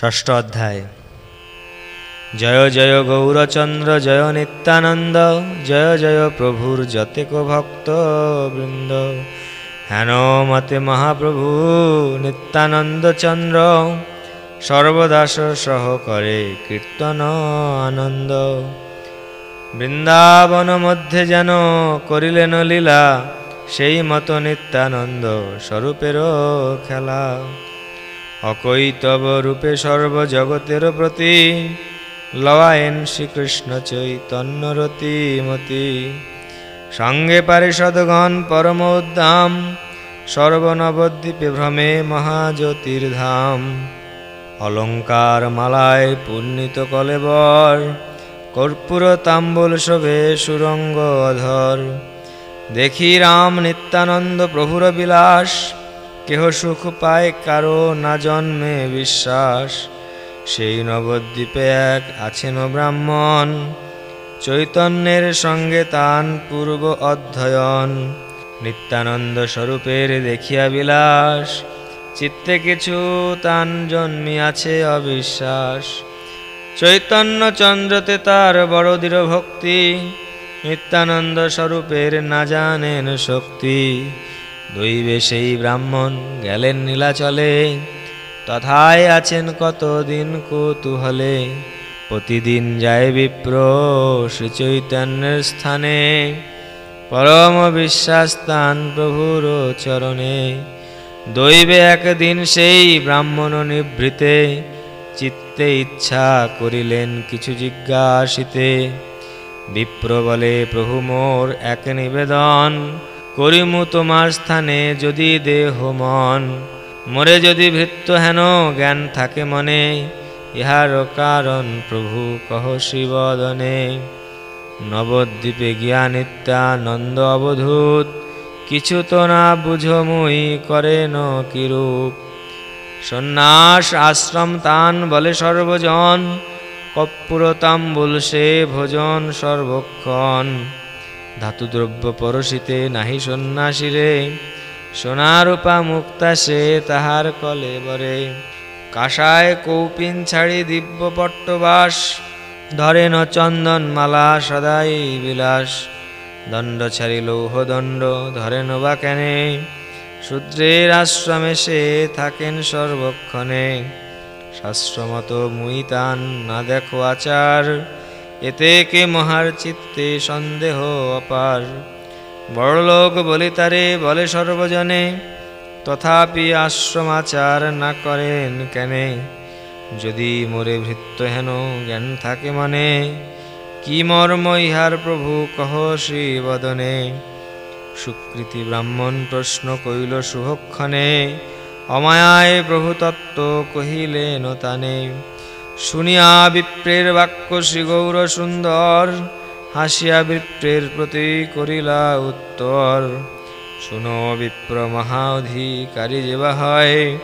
ষষ্ঠ অধ্যায়। জয় জয় গৌরচন্দ্র, জয় নিত্যানন্দ, জয় জয় প্রভুর যতেক ভক্ত বৃন্দ। হেন মতে মহাপ্রভু নিত্যানন্দ চন্দ্র সর্বদাস সহ করে কীর্তন আনন্দ। বৃন্দাবন মধ্যে যেন করিলেন লীলা, সেই মতো নিত্যানন্দ স্বরূপেরও খেলা। অকৈতব রূপে সর্বজগতের প্রতি। লওয়ায়েন শ্রীকৃষ্ণ চৈতন্য রতিমতি সঙ্গে পারিষদগণ পরম উদ্দাম, সর্বনবদ্বীপে ভ্রমে মহাজ্যোতির্ধাম। অলঙ্কার মালায় পূর্ণিত কলেবর কর্পূর তাম্বুল শোভে সুরঙ্গ অধর দেখি রাম নিত্যানন্দ প্রভুর বিলাস কেহ সুখ পায়, কারও না জন্মে বিশ্বাস। সেই নবদ্বীপে এক আছেন ব্রাহ্মণ। চৈতন্যের সঙ্গে তান পূর্ব অধ্যয়ন। নিত্যানন্দ স্বরূপের দেখিয়া বিলাস। চিত্তে কিছু তান জন্মিয়াছে অবিশ্বাস। চৈতন্য চন্দ্রতে তার বড় দৃঢ় ভক্তি নিত্যানন্দ স্বরূপের না জানেন শক্তি। দৈবে সেই ব্রাহ্মণ গেলেন নীলাচলে, তথায় আছেন কতদিন কৌতূহলে। প্রতিদিন যায় বিপ্র শ্রী চৈতন্যের স্থানে, পরম বিশ্বাস স্থান প্রভুর চরণে। দৈবে একদিন সেই ব্রাহ্মণ নিভৃতে, চিত্তে ইচ্ছা করিলেন কিছু জিজ্ঞাসিতে। বিপ্র বলে, প্রভু মোর এক নিবেদন করিমু তোমার স্থানে যদি দেহ মন, মরে যদি ভৃত্য হেন, জ্ঞান থাকে মনে, ইহার কারণ প্রভু কহ শিবদনে নবদ্বীপে গিয়া নিত্যানন্দ অবধূত, কিছু তো না বুঝো মুই করে ন কিরূপ। সন্ন্যাস আশ্রম তান বলে সর্বজন কর্পূর তাম্বুল সে ভোজন সর্বক্ষণ। ধাতুদ্রব্য পরশিতে নাহি সন্ন্যাসীরে সোনারূপা মুক্তা সে তাহার কলে বরে। কাষায় কৌপিন ছাড়ি দিব্য পট্টবাস। ধরে ন চন্দন মালা সদাই বিলাস। দণ্ড ছাড়ি লৌহ দণ্ড ধরেন বা কেনে। শূদ্রের আশ্রমে সে থাকেন সর্বক্ষণে। শাস্ত্রমত মুই তান না দেখো আচার। এতে কে মহার চিত্তে সন্দেহ অপার। বড়লোক বলি তারে বলে সর্বজনে, তথাপি আশ্রমাচার না করেন কেনে? যদি মোরে ভৃত্য হেন, জ্ঞান থাকে মনে? কি মর্ম ইহার প্রভু কহ শ্রীবদনে? সুকৃতি ব্রাহ্মণ প্রশ্ন কইল শুভক্ষণে অমায়ায় প্রভু তত্ত্ব কহিলেন তানে। শুনিয়া বিপ্রের বাক্য শ্রী গৌর সুন্দর, হাসিয়া বিপ্রের প্রতি করিলা উত্তর। শুনো বিপ্র মহা অধিকারী যেবা হয়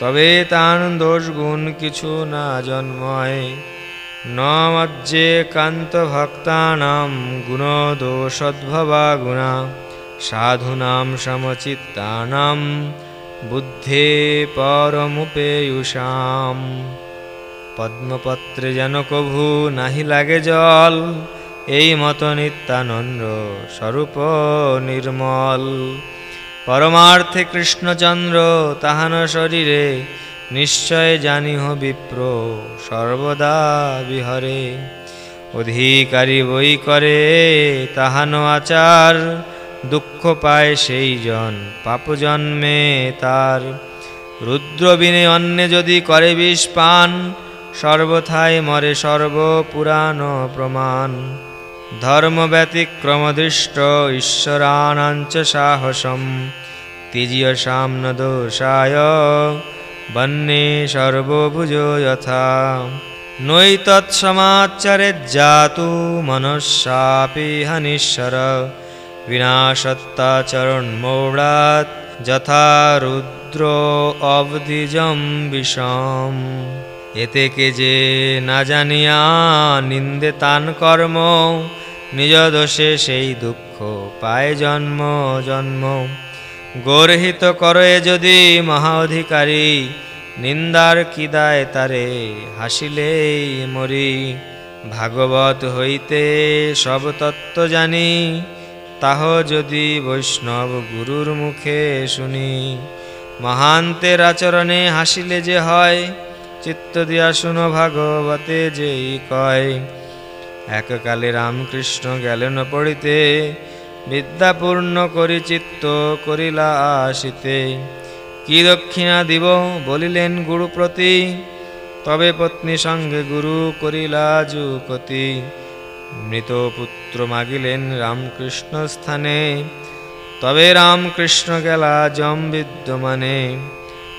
তবে তান দোষ গুণ কিছু না জন্ময়। ন মজ্জে কান্ত ভক্তানাম গুণ দোষদ্ভবা গুণা, সাধুনাম সমচিত্তানাম, বুদ্ধে পরমুপেয়ুষাম। পদ্মপত্রে যেন কভু নাহি লাগে জল, এই মত নিত্যানন্দ স্বরূপ নির্মল। পরমার্থে কৃষ্ণচন্দ্র, তাহান শরীরে নিশ্চয় জানিহ বিপ্র, সর্বদা বিহরে। অধিকারী বই করে তাহান আচার, দুঃখ পায় সেই জন, পাপ জন্মে তার। রুদ্রবিনে অন্যে যদি করে বিষ পান সর্বথায় মরে সর্বপুরাণ প্রমাণ। ধর্ম ব্যতিক্রমদৃষ্ট ঈশ্বরানাঞ্চ সাহসম। তিজীয়সাম ন দোষায় বন্যে সর্বভুজ যথা। নৈ তৎসমাচরে জাতু মনঃসাপি হনিশ্বর। বিনাশত্তাচরণমৌড়াৎ যথা রুদ্র অবধিজম বিষম। এতে কে যে না জানিয়া নিন্দে তান কর্ম, নিজ দোষে সেই দুঃখ পায় জন্ম জন্ম। গর্হিত করে যদি মহা অধিকারী নিন্দার কি দায় তারে হাসিলেই মরি। ভাগবত হইতে সব তত্ত্ব জানি, তাহ যদি বৈষ্ণব গুরুর মুখে শুনি। মহান্তের আচরণে হাসিলে যে হয় চিত্ত দিয়া শুনো ভাগবতে যেই কয় এককালে রামকৃষ্ণ গেলেন পড়িতে বিদ্যাপূর্ণ করি চিত্ত করিলা আসিতে কি দক্ষিণা দিব বলিলেন গুরু প্রতি তবে পত্নী সঙ্গে গুরু করিলা যুকতি মৃত পুত্র মাগিলেন রামকৃষ্ণ স্থানে, তবে রামকৃষ্ণ গেলা জম বিদ্যমানে।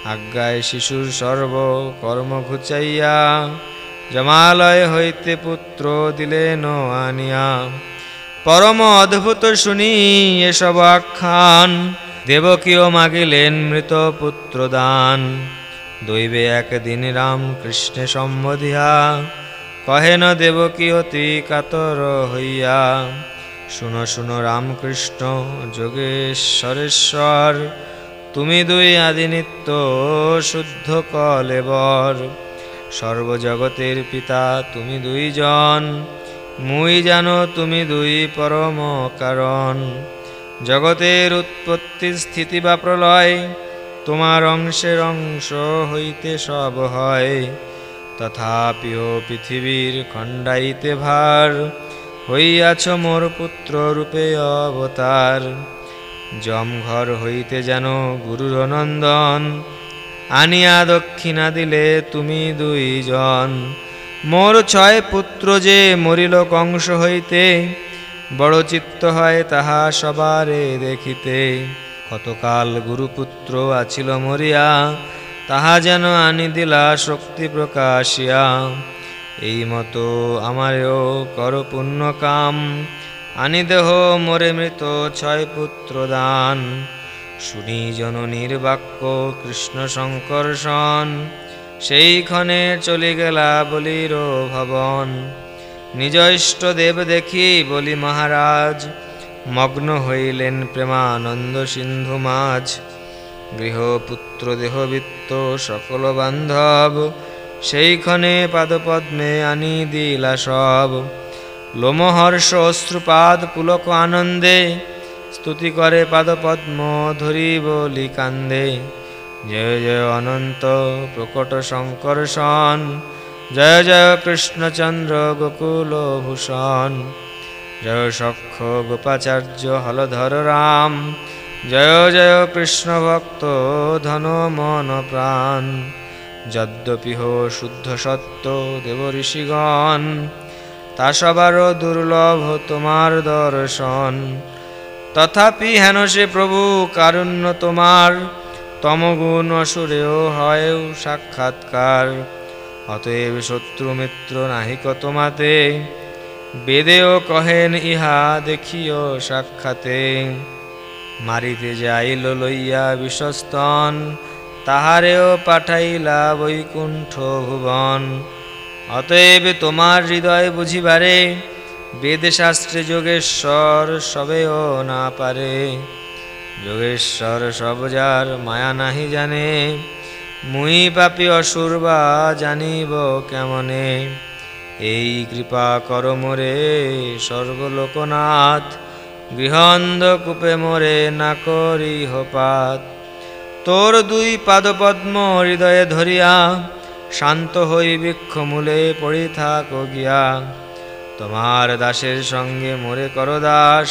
আজ্ঞায় শিশুর সর্ব কর্ম ঘুচাইয়া জমালয় হইতে পুত্র দিলেন আনিয়া। পরম অদ্ভুত শুনি এসব আখ্যান দেবকীয় মাগিলেন মৃত পুত্র দান দৈবে একদিন রাম কৃষ্ণে সম্বধিয়া, কহেন দেবকী অতি কাতর হইয়া, শুনো শুনো রামকৃষ্ণ যোগেশ্বরেশ্বর তুমি দুই আদি নিত্য শুদ্ধ কলেবর। সর্বজগতের পিতা তুমি দুইজন, মুই জানো তুমি দুই পরম কারণ। জগতের উৎপত্তি স্থিতি বা প্রলয়, তোমার অংশের অংশ হইতে সব হয়। তথাপিও পৃথিবীর খণ্ডাইতে ভার, হইয়াছ মোর পুত্র রূপে অবতার। জমঘর হইতে যেন গুরুর নন্দন, আনিয়া দক্ষিণা দিলে তুমি দুইজন। মোর ছয় পুত্র যে মরিল কংস হইতে, বড় চিত্ত হয় তাহা সবারে দেখিতে। কতকাল গুরুপুত্র আছিল মরিয়া, তাহা যেন আনি দিলা শক্তি প্রকাশিয়া। এই মতো আমারেও কর পুণ্য কাম। আনি দেহ, মোরে মৃত ছয় পুত্র দান। শুনি জননীর বাক্য, কৃষ্ণ শঙ্কর্ষণ সেইক্ষণে চলে গেলা বলির ভবন। নিজ দেব দেখি বলি মহারাজ, মগ্ন হইলেন প্রেমানন্দ সিন্ধু মাঝ। গৃহপুত্র দেহবৃত্ত সকল বান্ধব সেইক্ষণে পাদপদ্মে আনি দিলা সব। লোমহর্ষ অশ্রুপাদ পুলক আনন্দে স্তুতি করে পাদপদ্ম ধরি বলি কান্দে জয় জয় অনন্ত প্রকট শঙ্কর্ষণ জয় জয় কৃষ্ণচন্দ্র গোকুল ভূষণ জয় সক্ষ গোপাচার্য হলধর রাম, জয় জয় কৃষ্ণ ভক্ত ধন মন প্রাণ। যদ্যপি শুদ্ধ সত্য দেব ঋষিগণ তা সবারও দুর্লভ তোমার দর্শন। তথাপি হেন সে প্রভু, কারুণ্য তোমার। তমগুণ অসুরেও হয় সাক্ষাৎকার। অতএব শত্রু মিত্র নাহিক তোমাতে। বেদেও কহেন ইহা, দেখিও সাক্ষাতে। মারিতে যাইল লইয়া বিশ্বস্তন, তাহারেও পাঠাইলা বৈকুণ্ঠ ভুবন। অতএব তোমার হৃদয় বুঝিবারে বেদশাস্ত্রে যোগেশ্বর সবেও না পারে। যোগেশ্বর সব যার মায়া নাহি জানে, মুই পাপি অসুর বা জানিব কেমনে? এই কৃপা কর মোরে সর্বলোকনাথ গৃহন্ধ কূপে মোরে না করি হপাত তোর দুই পাদপদ্ম হৃদয়ে ধরিয়া শান্ত হই বৃক্ষমূলে পড়ি থাক গিয়া। তোমার দাসের সঙ্গে মোরে কর দাস,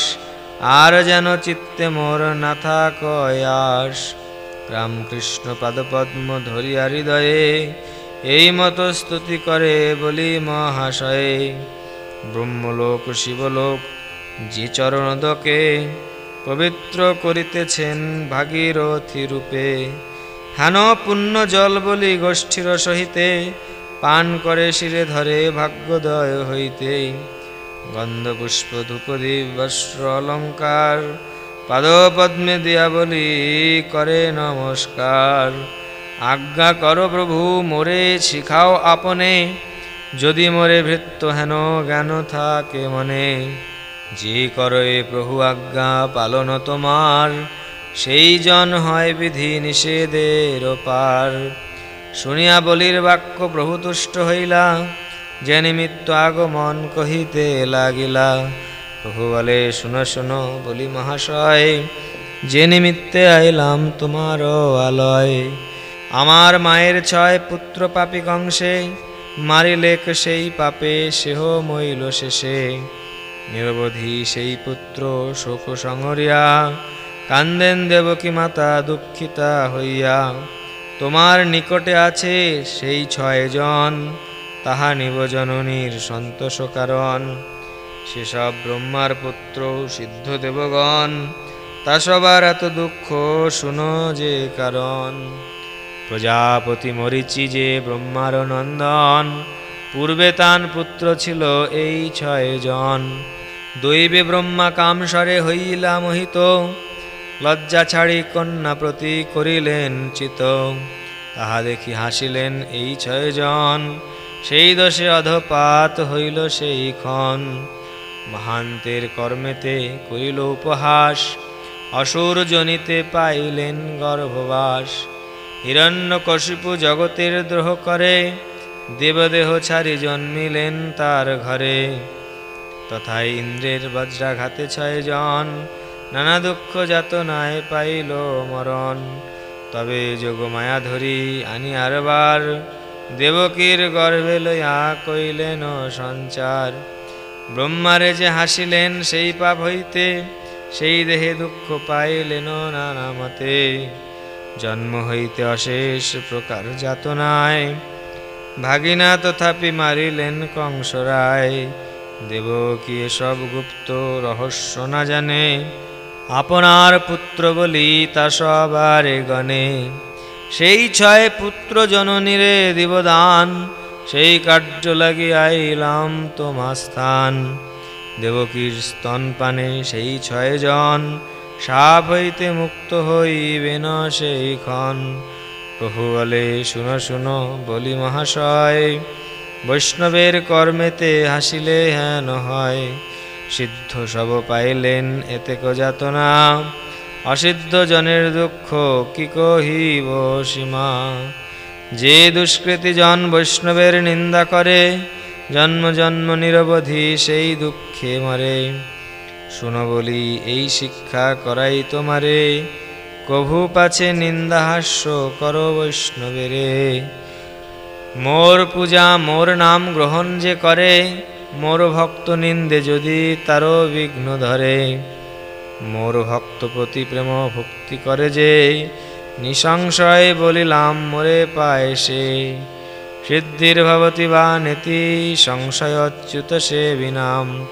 আর যেন চিত্তে মোর না থাক আস রামকৃষ্ণ পাদপদ্ম ধরিয়া হৃদয়ে এই মতো স্তুতি করে বলি মহাশয়ে। ব্রহ্মলোক, শিবলোক, যে চরণদকে পবিত্র করিতেছেন ভাগীরথী রূপে হেন পুণ্য জল বলি গোষ্ঠীর সহিতে, পান করে শিরে ধরে ভাগ্যোদয় হইতে। গন্ধপুষ্প ধূপদীপ বস্ত্র অলঙ্কার পাদপদ্মে দিয়া বলি করে নমস্কার। আজ্ঞা করো প্রভু, মোরে শিখাও আপনে, যদি মোরে ভৃত্য হেন জ্ঞান থাকে মনে। যে করে প্রভু আজ্ঞা পালন তোমার সেই জন হয় বিধি নিষেধের পার শুনিয়া বলির বাক্য প্রভু তুষ্ট হইলা, যে নিমিত্ত আগমন কহিতে লাগিলা। প্রভু বলে, শুনো শুনো, বলি মহাশয়, যে নিমিত্তে আইলাম তোমার আলয়। আমার মায়ের ছয় পুত্র পাপি কংসে মারিলেক সেই পাপে সেহ মইল শেষে। নিরবধি সেই পুত্র শোক সংহরিয়া কান্দেন দেবকী মাতা দুঃখিতা হইয়া, তোমার নিকটে আছে সেই ছয়জন তাহা নিবজননীর সন্তোষ কারণ। সেসব ব্রহ্মার পুত্র সিদ্ধ দেবগণ, তা সবার এত দুঃখ শুনো যে কারণ। প্রজাপতি মরিচি যে ব্রহ্মার নন্দন, পূর্বে তান পুত্র ছিল এই ছয়জন দৈবে ব্রহ্মা কামসরে হইলা মোহিত লজ্জা ছাড়ি কন্যা প্রতি করিলেন চিত। তাহা দেখি হাসিলেন এই ছয়জন। সেই দোষে অধপাত হইল সেই ক্ষণ। মহান্তের কর্মেতে করিল উপহাস। অসুর জনিতে পাইলেন গর্ভবাস। হিরণ্যকশিপু জগতের দ্রোহ করে। দেবদেহ ছাড়ি জন্মিলেন তার ঘরে। তথায় ইন্দ্রের বজ্রাঘাতে ছয়জন। নানা দুঃখ যাতনায় পাইল মরণ। তবে যোগমায়া ধরি আনি আরবার, দেবকীর গর্ভে লইয়া কইলেন, সঞ্চার। ব্রহ্মারে যে হাসিলেন, সেই পাপ হইতে, সেই দেহে দুঃখ পাইলেন নানা মতে। জন্ম হইতে অশেষ প্রকার যাতনায়, ভাগিনা তথাপি মারিলেন কংসরায়। দেবকী এসব গুপ্ত রহস্য না জানে আপনার পুত্র বলি তা সবারে গণে। সেই ছয় পুত্র জননীরে দিবদান, সেই কার্য লাগি আইলাম তোমা স্থান। দেবকীর স্তনপানে সেই ছয়জন সাপ হইতে মুক্ত হইবে না সেই ক্ষণ। প্রভু বলে, শুনো শুনো, বলি মহাশয়, বৈষ্ণবের কর্মেতে হাসিলে হেন হয়। সিদ্ধ সব পাইলেন, এতে যাতনা অসিদ্ধ জনের দুঃখ কি কহিব সীমা? যে দুষ্কৃতি জন বৈষ্ণবের নিন্দা করে, জন্ম জন্ম নিরবধি সেই দুঃখে মরে। শুনো বলি, এই শিক্ষা করাই তোমারে। কভু পাছে নিন্দা হাস্য করো বৈষ্ণবেরে। মোর পূজা, মোর নাম গ্রহণ যে করে মোর ভক্ত নিন্দে যদি তারও বিঘ্ন ধরে। মোর ভক্ত প্রতি প্রেম ভক্তি করে যে, নিঃসংশয় বলিলাম, মোরে পায় সে। সিদ্ধির ভবতি বা নেতি সংশয়চ্যুত সে বিনাম।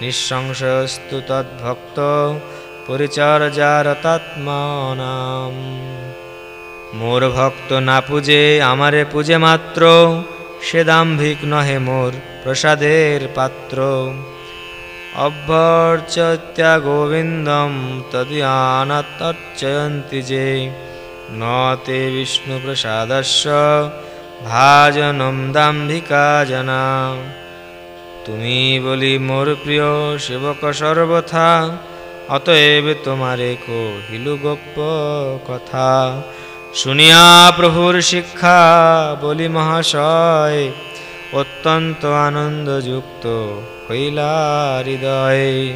নিঃসংশয়স্তু তদ্ভক্ত পরিচর্যারতাত্মনাম মোর ভক্ত না পূজে, আমারে পূজে মাত্র। সে দাম্ভিক নহে মোর প্রসাদের পাত্র। অভ্যর্চত্যা গোবিন্দম তদিয়ানতর্চয়ন্তি যে। ন তে বিষ্ণু প্রসাদস্য ভাজনম দাম্ভিকা জনা। তুমি বলি মোর প্রিয় সেবক সর্বথা, অতএব তোমারে কহিলু গোপ্য কথা। শুনিয়া প্রভুর শিক্ষা বলি মহাশয়, অত্যন্ত আনন্দযুক্ত হইলা হৃদয়।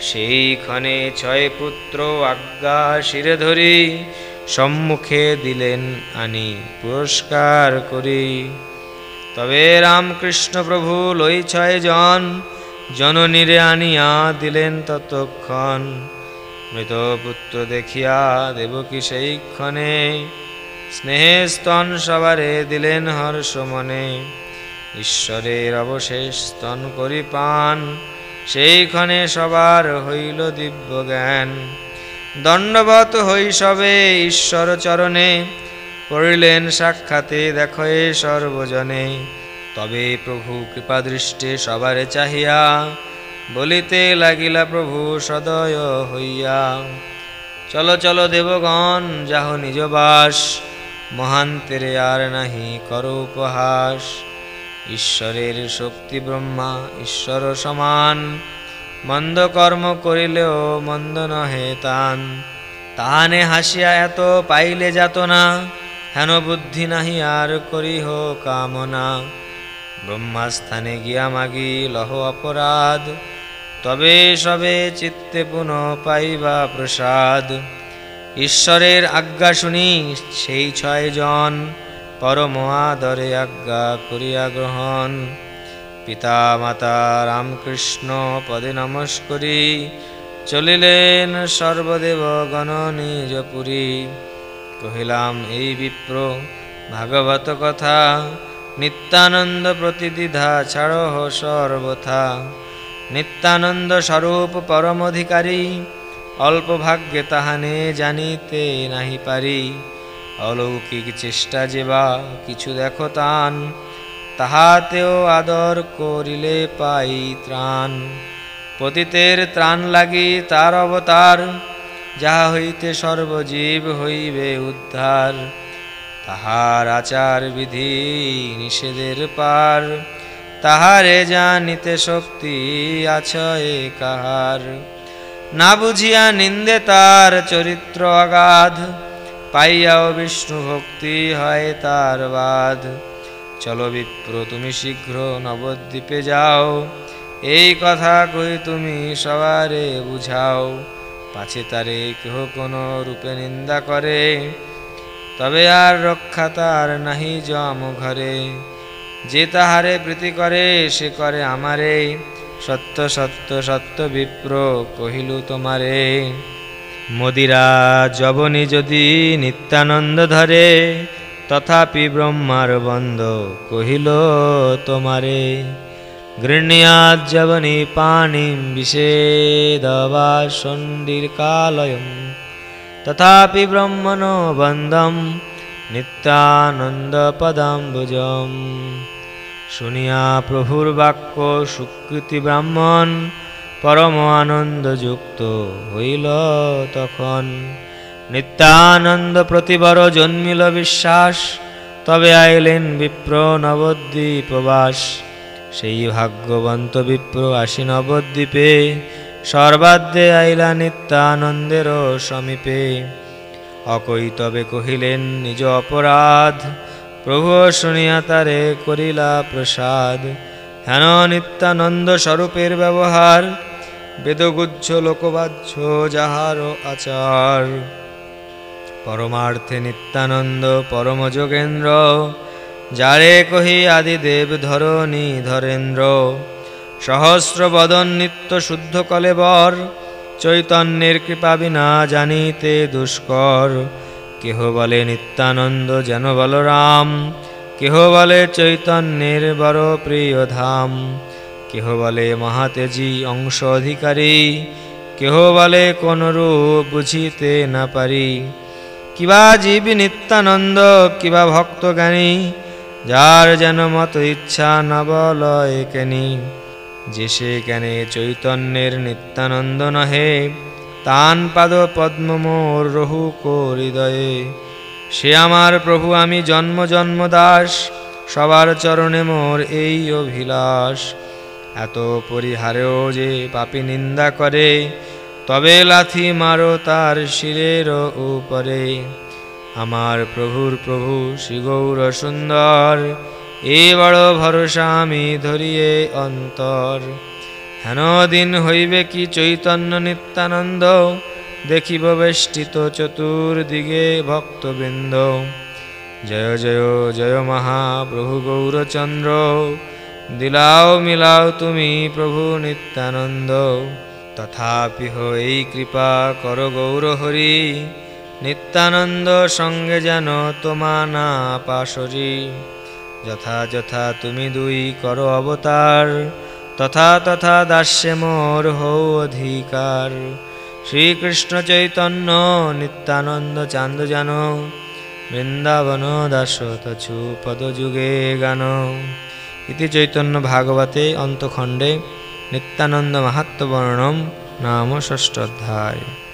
সেইখানে ছয় পুত্র আজ্ঞা শিরে ধরি, সম্মুখে দিলেন আনি পুরস্কার করি। তবে রামকৃষ্ণ প্রভু লই ছয় জন, জননীরে আনিয়া দিলেন ততক্ষণ মৃত পুত্র দেখিয়া দেবকী সেই ক্ষণে স্নেহে স্তন সবারে দিলেন হর্ষ মনে ঈশ্বরের অবশেষ স্তন করি পান সেইক্ষণে সবার হইল দিব্য জ্ঞান। দণ্ডবত হই সবে ঈশ্বর চরণে করিলেন সাক্ষাতে দেখো এ সর্বজনে। তবে প্রভু কৃপাদৃষ্টে সবারে চাহিয়া বলিতে লাগিলা প্রভু সদয় হইয়া। চলো চলো দেবগণ, যাহ নিজ বাস মহান্তেরে আর নাহি কর উপহাস। ঈশ্বরের শক্তি ব্রহ্মা, ঈশ্বর সমান। মন্দ কর্ম করিলেও মন্দ নহে তান। তাহানে হাসিয়া এত পাইলে যাত না হেন বুদ্ধি নাহি আর করিহ কামনা। ব্রহ্মাস্থানে গিয়া মাগি লহ অপরাধ। তবে সবে চিত্তে পুনঃ পাইবা প্রসাদ। ঈশ্বরের আজ্ঞা শুনি সেই ছয়জন পরম আদরে আজ্ঞা করিয়া গ্রহণ। পিতা মাতা রামকৃষ্ণ পদে নমস্করি। চলিলেন সর্বদেব গণ নিজ পুরী। কহিলাম, এই বিপ্র, ভাগবত কথা। নিত্যানন্দ প্রতিদ্বিধা ছাড় সর্বথা। নিত্যানন্দ স্বরূপ পরম অধিকারী অল্প ভাগ্যে তাহানে জানিতে নাহি পারি। অলৌকিক চেষ্টা যেবা কিছু দেখো তান, তাহাতেও আদর করিলে পাই ত্রাণ। পতিতের ত্রাণ লাগি তার অবতার, যাহা হইতে সর্বজীব হইবে উদ্ধার। তাহার আচার বিধি নিষেধের পার তাহারে জানিতে শক্তি আছয়ে কাহার। না বুঝিয়া নিন্দে তার চরিত্র অগাধ, পাইয়াও বিষ্ণু ভক্তি হয় তার বাধ চলো বিপ্র, তুমি শীঘ্র নবদ্বীপে যাও। এই কথা কই তুমি সবারে বুঝাও। পাছে তারে কেহ কোনো রূপে নিন্দা করে, তবে আর রক্ষা তার নাহি জম ঘরে। যে তাহারে প্রীতি করে, সে করে আমারে। সত্য সত্য সত্য বিপ্র কহিলু তোমারে। মদিরা জবনি যদি নিত্যানন্দ ধরে, তথাপি ব্রহ্মার বন্ধ কহিল তোমারে। গৃহ্ণীয়াদ জবনি পাণিম বিষেদবা সন্ডির কালয়ম, তথাপি ব্রহ্মণ বন্দম নিত্যানন্দ পদাম্বুজম শুনিয়া প্রভুর বাক্য সুকৃতি ব্রাহ্মণ পরম আনন্দযুক্ত হইল তখন নিত্যানন্দ প্রতিবর জন্মিল বিশ্বাস তবে আইলেন বিপ্র নবদ্বীপবাস সেই ভাগ্যবন্ত বিপ্র আসি নবদ্বীপে সর্বাদ্যে আইলা নিত্যানন্দের সমীপে। অকই তবে কহিলেন, নিজ অপরাধ প্রভু শুনিয়া তারে করিলা প্রসাদ। হেন নিত্যানন্দ স্বরূপের ব্যবহার, বেদগুচ্ছ লোকবাহ্য যাহার আচার। পরমার্থে নিত্যানন্দ পরম যোগেন্দ্র, যারে কহি আদিদেব ধরণী ধরেন্দ্র। সহস্র বদন নিত্য শুদ্ধ কলেবর চৈতন্যের কৃপা বিনা জানিতে দুষ্কর। কেহ বলে নিত্যানন্দ যেন বলরাম। কেহ বলে চৈতন্যের বড় প্রিয় ধাম কেহ বলে মহাতেজি অংশ অধিকারী। কেহ বলে কোন রূপ বুঝিতে না পারি। কিবা জীব নিত্যানন্দ, কিবা ভক্ত জ্ঞানী। যার যেন মত ইচ্ছা ন বল কেনি। যে সে জ্ঞানে চৈতন্যের নিত্যানন্দ নহে, তান পাদ পদ্ম মোর রহু হৃদয়ে। সে আমার প্রভু, আমি জন্ম জন্ম দাস সবার চরণে মোর এই অভিলাষ। এত পরিহারেও যে পাপি নিন্দা করে, তবে লাথি মারো তার শিরের উপরে। আমার প্রভুর প্রভু শ্রী গৌর সুন্দর এ বড় ভরসা আমি ধরিয়ে অন্তর। হেন দিন হইবে কি চৈতন্য নিত্যানন্দ? দেখিব বেষ্টিত চতুর্দিগে ভক্তবৃন্দ। জয় জয় জয় মহাপ্রভু গৌরচন্দ্র। দিলাও, মিলাও তুমি প্রভু নিত্যানন্দ। তথাপি এই কৃপা কর গৌর হরি নিত্যানন্দ সঙ্গে যেন তোমা না পাশরি। যথা তুমি দুই কর অবতার, তথা তথা দাস্যে মোর হৌ অধিকার। শ্রীকৃষ্ণ চৈতন্য, নিত্যানন্দ চান্দ জান বৃন্দাবন দাস তছু পদযুগে গান। ইতি চৈতন্য ভাগবতে অন্তখণ্ডে নিত্যানন্দ মাহাত্ম্যবর্ণম নাম ষষ্ঠোধ্যায়